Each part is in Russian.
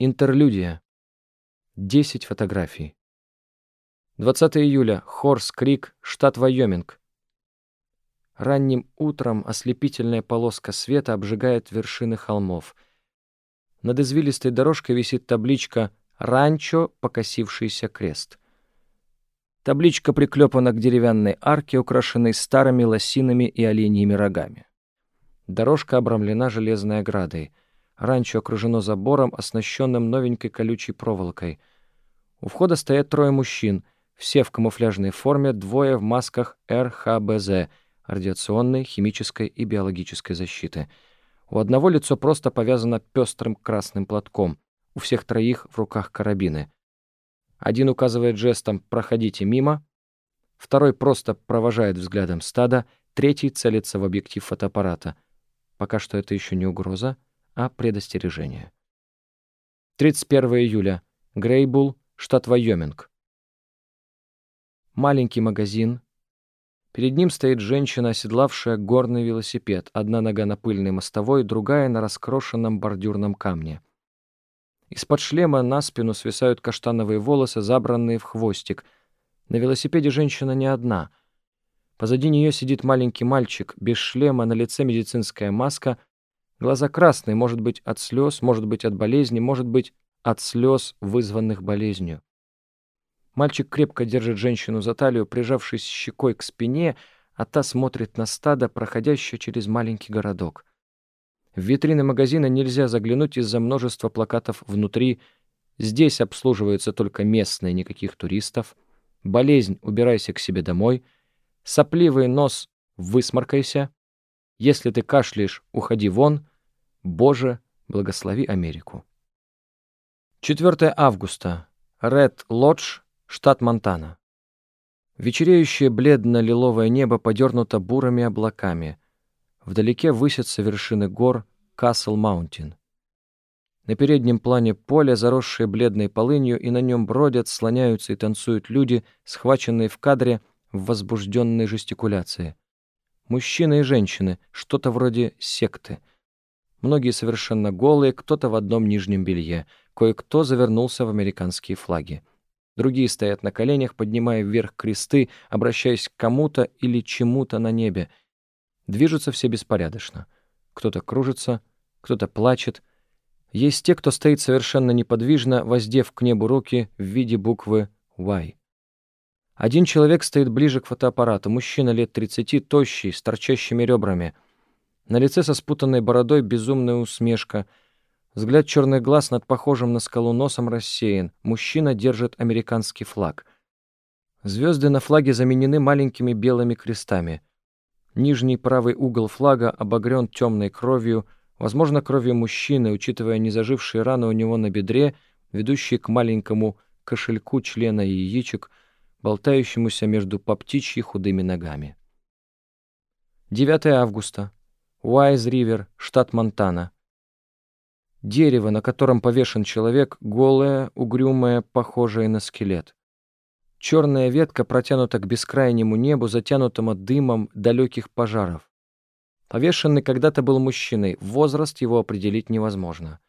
Интерлюдия. 10 фотографий. 20 июля. Хорс Крик, штат Вайоминг. Ранним утром ослепительная полоска света обжигает вершины холмов. Над извилистой дорожкой висит табличка «Ранчо. Покосившийся крест». Табличка приклепана к деревянной арке, украшенной старыми лосинами и оленьими рогами. Дорожка обрамлена железной оградой. Ранчо окружено забором, оснащенным новенькой колючей проволокой. У входа стоят трое мужчин, все в камуфляжной форме, двое в масках РХБЗ — радиационной, химической и биологической защиты. У одного лицо просто повязано пестрым красным платком, у всех троих в руках карабины. Один указывает жестом «проходите мимо», второй просто провожает взглядом стада, третий целится в объектив фотоаппарата. Пока что это еще не угроза, а предостережение. 31 июля. Грейбул, штат Вайоминг. Маленький магазин, Перед ним стоит женщина, оседлавшая горный велосипед, одна нога на пыльной мостовой, другая на раскрошенном бордюрном камне. Из-под шлема на спину свисают каштановые волосы, забранные в хвостик. На велосипеде женщина не одна. Позади нее сидит маленький мальчик, без шлема, на лице медицинская маска. Глаза красные, может быть, от слез, может быть, от болезни, может быть, от слез, вызванных болезнью. Мальчик крепко держит женщину за талию, прижавшись щекой к спине, а та смотрит на стадо, проходящее через маленький городок. В витрины магазина нельзя заглянуть из-за множества плакатов внутри. Здесь обслуживаются только местные, никаких туристов. Болезнь, убирайся к себе домой. Сопливый нос, высморкайся. Если ты кашляешь, уходи вон. Боже, благослови Америку. 4 августа. Ред Лодж, штат Монтана. Вечереющее бледно-лиловое небо подернуто бурыми облаками. Вдалеке высятся вершины гор Касл-Маунтин. На переднем плане поле, заросшее бледной полынью, и на нем бродят, слоняются и танцуют люди, схваченные в кадре в возбужденной жестикуляции. Мужчины и женщины, что-то вроде секты. Многие совершенно голые, кто-то в одном нижнем белье, кое-кто завернулся в американские флаги. Другие стоят на коленях, поднимая вверх кресты, обращаясь к кому-то или чему-то на небе. Движутся все беспорядочно. Кто-то кружится, кто-то плачет. Есть те, кто стоит совершенно неподвижно, воздев к небу руки в виде буквы «Y». Один человек стоит ближе к фотоаппарату, мужчина лет 30, тощий, с торчащими ребрами. На лице со спутанной бородой безумная усмешка — Взгляд черных глаз над похожим на скалу носом рассеян. Мужчина держит американский флаг. Звезды на флаге заменены маленькими белыми крестами. Нижний правый угол флага обогрен темной кровью, возможно, кровью мужчины, учитывая незажившие раны у него на бедре, ведущие к маленькому кошельку члена яичек, болтающемуся между по птичьи худыми ногами. 9 августа. Уайз-Ривер, штат Монтана. Дерево, на котором повешен человек, голое, угрюмое, похожее на скелет. Черная ветка протянута к бескрайнему небу, затянутому дымом далеких пожаров. Повешенный когда-то был мужчиной, возраст его определить невозможно.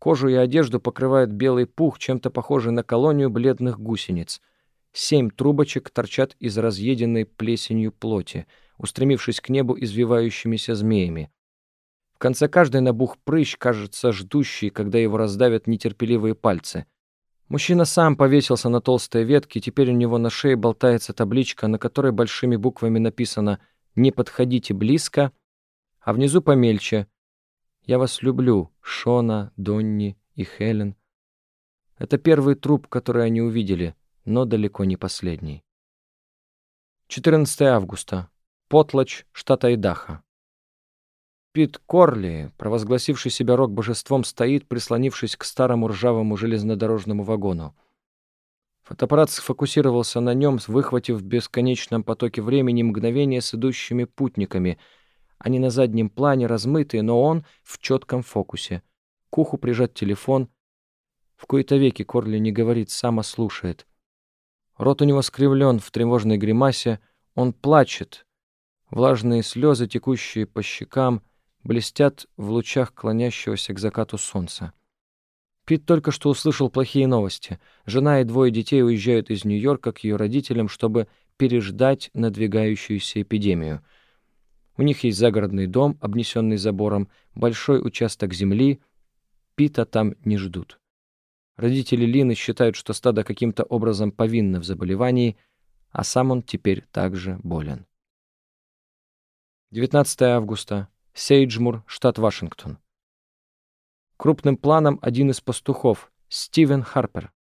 Кожу и одежду покрывает белый пух, чем-то похожий на колонию бледных гусениц. Семь трубочек торчат из разъеденной плесенью плоти, устремившись к небу извивающимися змеями конце каждой набух прыщ, кажется ждущий, когда его раздавят нетерпеливые пальцы. Мужчина сам повесился на толстой ветке, теперь у него на шее болтается табличка, на которой большими буквами написано «Не подходите близко», а внизу помельче «Я вас люблю, Шона, Донни и Хелен». Это первый труп, который они увидели, но далеко не последний. 14 августа. Потлач, штат Айдахо. Пит Корли, провозгласивший себя рок-божеством, стоит, прислонившись к старому ржавому железнодорожному вагону. Фотоаппарат сфокусировался на нем, выхватив в бесконечном потоке времени мгновение с идущими путниками. Они на заднем плане, размытые, но он в четком фокусе. К уху прижат телефон. В кои-то веки Корли не говорит, сам слушает. Рот у него скривлен в тревожной гримасе. Он плачет. Влажные слезы, текущие по щекам — блестят в лучах клонящегося к закату солнца. Пит только что услышал плохие новости. Жена и двое детей уезжают из Нью-Йорка к ее родителям, чтобы переждать надвигающуюся эпидемию. У них есть загородный дом, обнесенный забором, большой участок земли. Пита там не ждут. Родители Лины считают, что стадо каким-то образом повинно в заболевании, а сам он теперь также болен. 19 августа. Сейджмур, штат Вашингтон. Крупным планом один из пастухов, Стивен Харпер.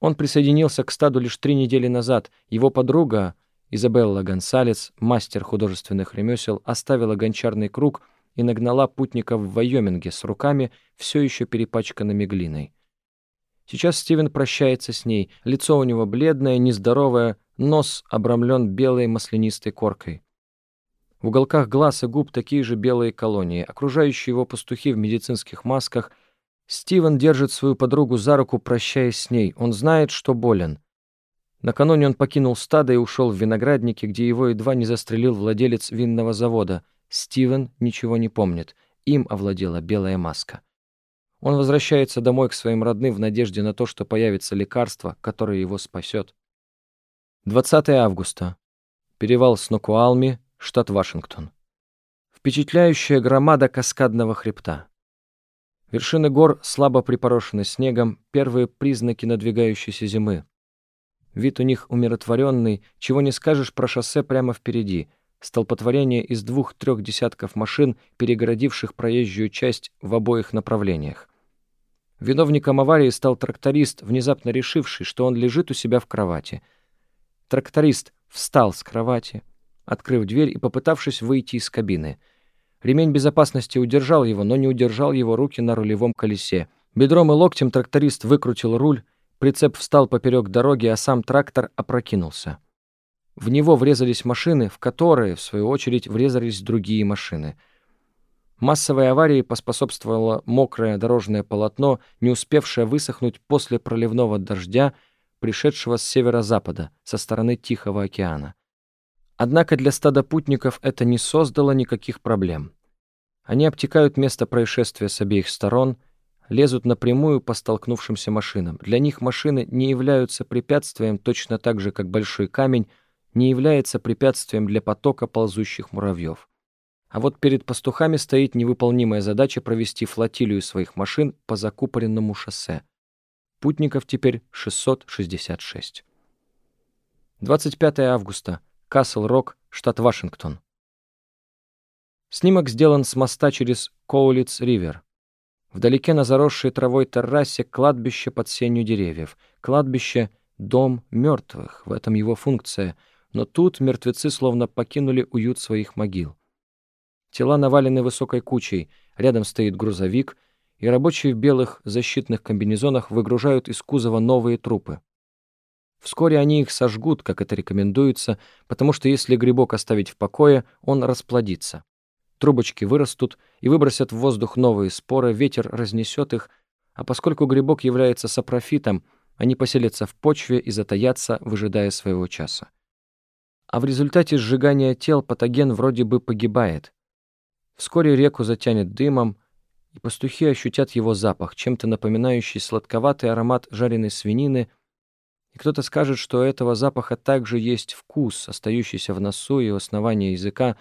Он присоединился к стаду лишь три недели назад. Его подруга, Изабелла Гонсалес, мастер художественных ремесел, оставила гончарный круг и нагнала путников в Вайоминге с руками, все еще перепачканными глиной. Сейчас Стивен прощается с ней. Лицо у него бледное, нездоровое, нос обрамлен белой маслянистой коркой. В уголках глаз и губ такие же белые колонии. Окружающие его пастухи в медицинских масках. Стивен держит свою подругу за руку, прощаясь с ней. Он знает, что болен. Накануне он покинул стадо и ушел в виноградники, где его едва не застрелил владелец винного завода. Стивен ничего не помнит. Им овладела белая маска. Он возвращается домой к своим родным в надежде на то, что появится лекарство, которое его спасет. 20 августа. Перевал Снокуалми, штат Вашингтон. Впечатляющая громада каскадного хребта. Вершины гор слабо припорошены снегом, первые признаки надвигающейся зимы. Вид у них умиротворенный, чего не скажешь про шоссе прямо впереди. Столпотворение из двух-трех десятков машин, перегородивших проезжую часть в обоих направлениях. Виновником аварии стал тракторист, внезапно решивший, что он лежит у себя в кровати. Тракторист встал с кровати, открыв дверь и попытавшись выйти из кабины. Ремень безопасности удержал его, но не удержал его руки на рулевом колесе. Бедром и локтем тракторист выкрутил руль, прицеп встал поперек дороги, а сам трактор опрокинулся. В него врезались машины, в которые, в свою очередь, врезались другие машины. Массовой аварии поспособствовало мокрое дорожное полотно, не успевшее высохнуть после проливного дождя, пришедшего с северо-запада, со стороны Тихого океана. Однако для стада путников это не создало никаких проблем. Они обтекают место происшествия с обеих сторон, лезут напрямую по столкнувшимся машинам. Для них машины не являются препятствием точно так же, как большой камень не является препятствием для потока ползущих муравьев. А вот перед пастухами стоит невыполнимая задача провести флотилию своих машин по закупоренному шоссе. Путников теперь 666. 25 августа. Касл-Рок, штат Вашингтон. Снимок сделан с моста через Коулиц-Ривер. Вдалеке на заросшей травой террасе кладбище под сенью деревьев. Кладбище — дом мертвых, в этом его функция. Но тут мертвецы словно покинули уют своих могил. Тела навалены высокой кучей, рядом стоит грузовик, и рабочие в белых защитных комбинезонах выгружают из кузова новые трупы. Вскоре они их сожгут, как это рекомендуется, потому что если грибок оставить в покое, он расплодится. Трубочки вырастут и выбросят в воздух новые споры, ветер разнесет их, а поскольку грибок является сапрофитом, они поселятся в почве и затаятся, выжидая своего часа. А в результате сжигания тел патоген вроде бы погибает. Вскоре реку затянет дымом, и пастухи ощутят его запах, чем-то напоминающий сладковатый аромат жареной свинины — и кто-то скажет, что у этого запаха также есть вкус, остающийся в носу и у основания языка,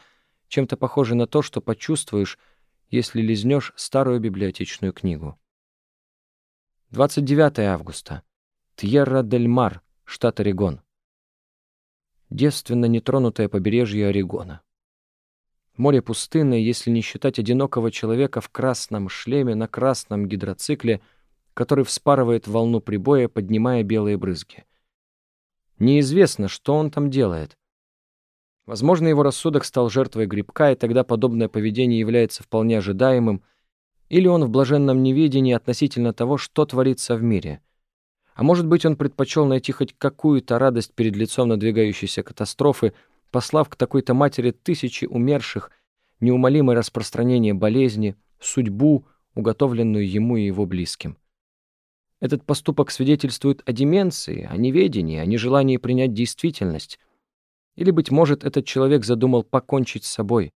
чем-то похожий на то, что почувствуешь, если лизнешь старую библиотечную книгу. 29 августа. Тьерра-дель-Мар, штат Орегон. Девственно нетронутое побережье Орегона. Море пустынное, если не считать одинокого человека в красном шлеме на красном гидроцикле — который вспарывает волну прибоя, поднимая белые брызги. Неизвестно, что он там делает. Возможно, его рассудок стал жертвой грибка, и тогда подобное поведение является вполне ожидаемым, или он в блаженном неведении относительно того, что творится в мире. А может быть, он предпочел найти хоть какую-то радость перед лицом надвигающейся катастрофы, послав к такой-то матери тысячи умерших, неумолимое распространение болезни, судьбу, уготовленную ему и его близким. Этот поступок свидетельствует о деменции, о неведении, о нежелании принять действительность. Или, быть может, этот человек задумал покончить с собой.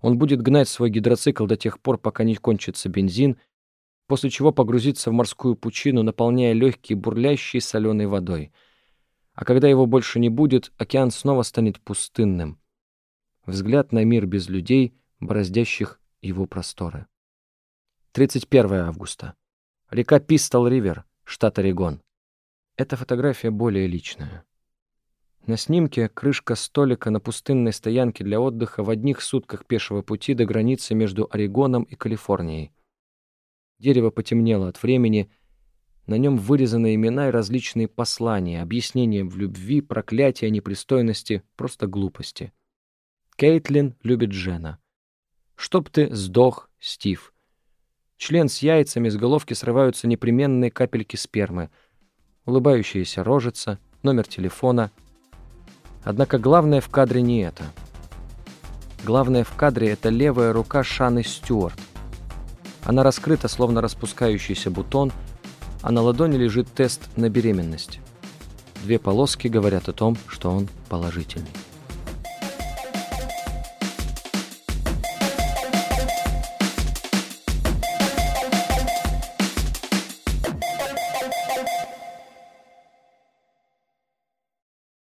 Он будет гнать свой гидроцикл до тех пор, пока не кончится бензин, после чего погрузиться в морскую пучину, наполняя легкие бурлящей соленой водой. А когда его больше не будет, океан снова станет пустынным. Взгляд на мир без людей, бороздящих его просторы. 31 августа. Река Пистол-Ривер, штат Орегон. Эта фотография более личная. На снимке крышка столика на пустынной стоянке для отдыха в одних сутках пешего пути до границы между Орегоном и Калифорнией. Дерево потемнело от времени, на нем вырезаны имена и различные послания, объяснения в любви, проклятия, непристойности, просто глупости. Кейтлин любит Джена. «Чтоб ты сдох, Стив». Член с яйцами, с головки срываются непременные капельки спермы. Улыбающаяся рожица, номер телефона. Однако главное в кадре не это. Главное в кадре — это левая рука Шаны Стюарт. Она раскрыта, словно распускающийся бутон, а на ладони лежит тест на беременность. Две полоски говорят о том, что он положительный.